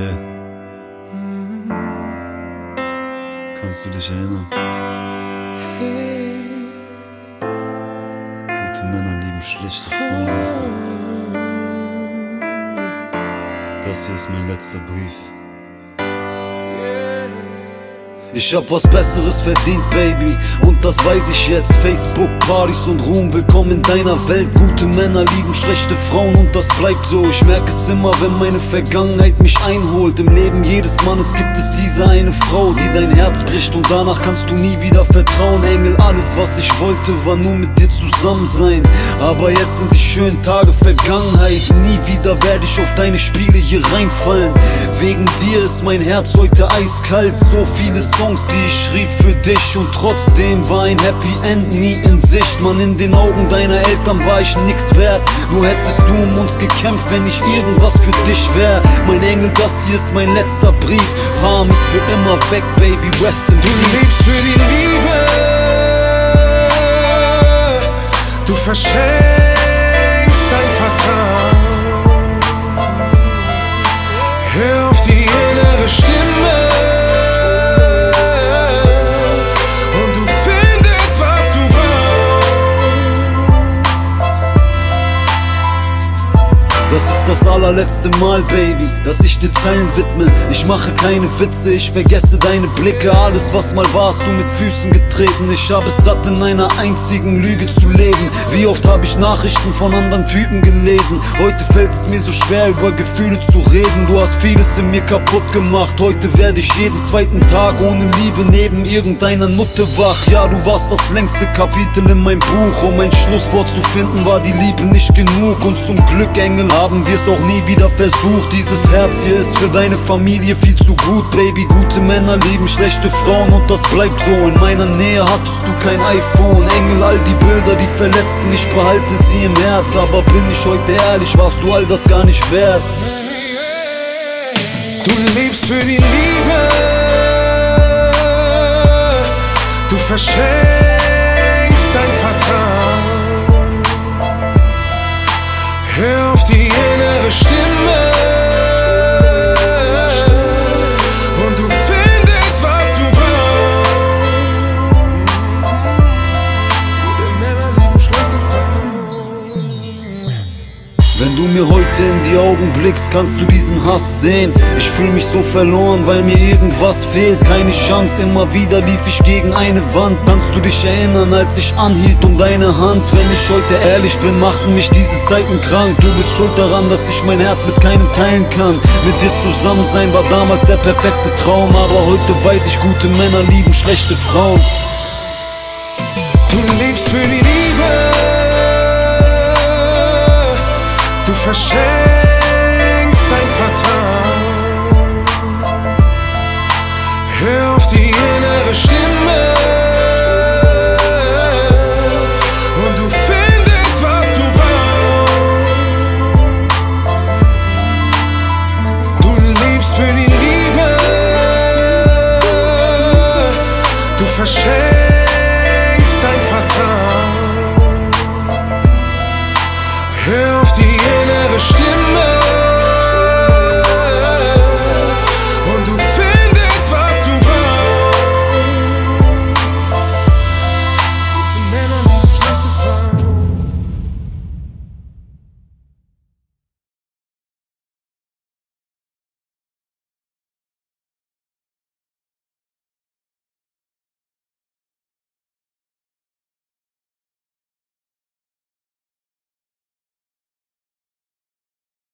Hey. Kannst du dich erinnern? Gute Männer lieben schlechte Frauen. Das hier ist mein letzter Brief. Ich hab was Besseres verdient, Baby, und das weiß ich jetzt. Facebook, Partys und Ruhm, willkommen in deiner Welt. Gute Männer lieben schlechte Frauen und das bleibt so. Ich merke es immer, wenn meine Vergangenheit mich einholt. Im Leben jedes Mannes gibt es diese eine Frau, die dein Herz bricht und danach kannst du nie wieder vertrauen. Engel, alles was ich wollte, war nur mit dir zusammen sein. Aber jetzt sind die schönen Tage Vergangenheit. Nie wieder werde ich auf deine Spiele hier reinfallen. Wegen dir ist mein Herz heute eiskalt. So vieles Songs, die ich schrieb für dich und trotzdem war ein Happy End nie in Sicht. Man, in den Augen deiner Eltern war ich nix wert. Nur hättest du um uns gekämpft, wenn ich irgendwas für dich wär. Mein Engel, das hier ist mein letzter Brief. Palm ist für immer weg, Baby, rest in Du lebst für die Liebe, du verschenkst dein Vertrauen. Hör auf die innere Stimme. Das ist das allerletzte Mal, Baby, dass ich dir Zeilen widme. Ich mache keine Witze, ich vergesse deine Blicke. Alles, was mal war, hast du mit Füßen getreten. Ich habe es satt, in einer einzigen Lüge zu leben. Wie oft habe ich Nachrichten von anderen Typen gelesen. Heute fällt es mir so schwer, über Gefühle zu reden. Du hast vieles in mir kaputt gemacht. Heute werde ich jeden zweiten Tag ohne Liebe neben irgendeiner Nutte wach. Ja, du warst das längste Kapitel in meinem Buch. Um ein Schlusswort zu finden, war die Liebe nicht genug. Und zum Glück, Engel, haben wir es auch nie wieder versucht. Dieses Herz hier ist für deine Familie viel zu gut, Baby. Gute Männer lieben schlechte Frauen und das bleibt so. In meiner Nähe hattest du kein iPhone. Engel, all die Bilder, die verletzten, ich behalte sie im Herz. Aber bin ich heute ehrlich, warst du all das gar nicht wert. Du lebst für die Liebe, du verschenkst dein Vertrauen. Hör mir heute in die Augen blickst, kannst du diesen Hass sehen. Ich fühl mich so verloren, weil mir irgendwas fehlt. Keine Chance, immer wieder lief ich gegen eine Wand. Kannst du dich erinnern, als ich anhielt um deine Hand? Wenn ich heute ehrlich bin, machten mich diese Zeiten krank. Du bist schuld daran, dass ich mein Herz mit keinem teilen kann. Mit dir zusammen sein war damals der perfekte Traum. Aber heute weiß ich, gute Männer lieben schlechte Frauen. Du lebst für die Liebe, verschenkst dein Vertrauen. Hör auf die innere Stimme und du findest, was du brauchst. Du lebst für die Liebe, du verschenkst Hör auf die innere Stimme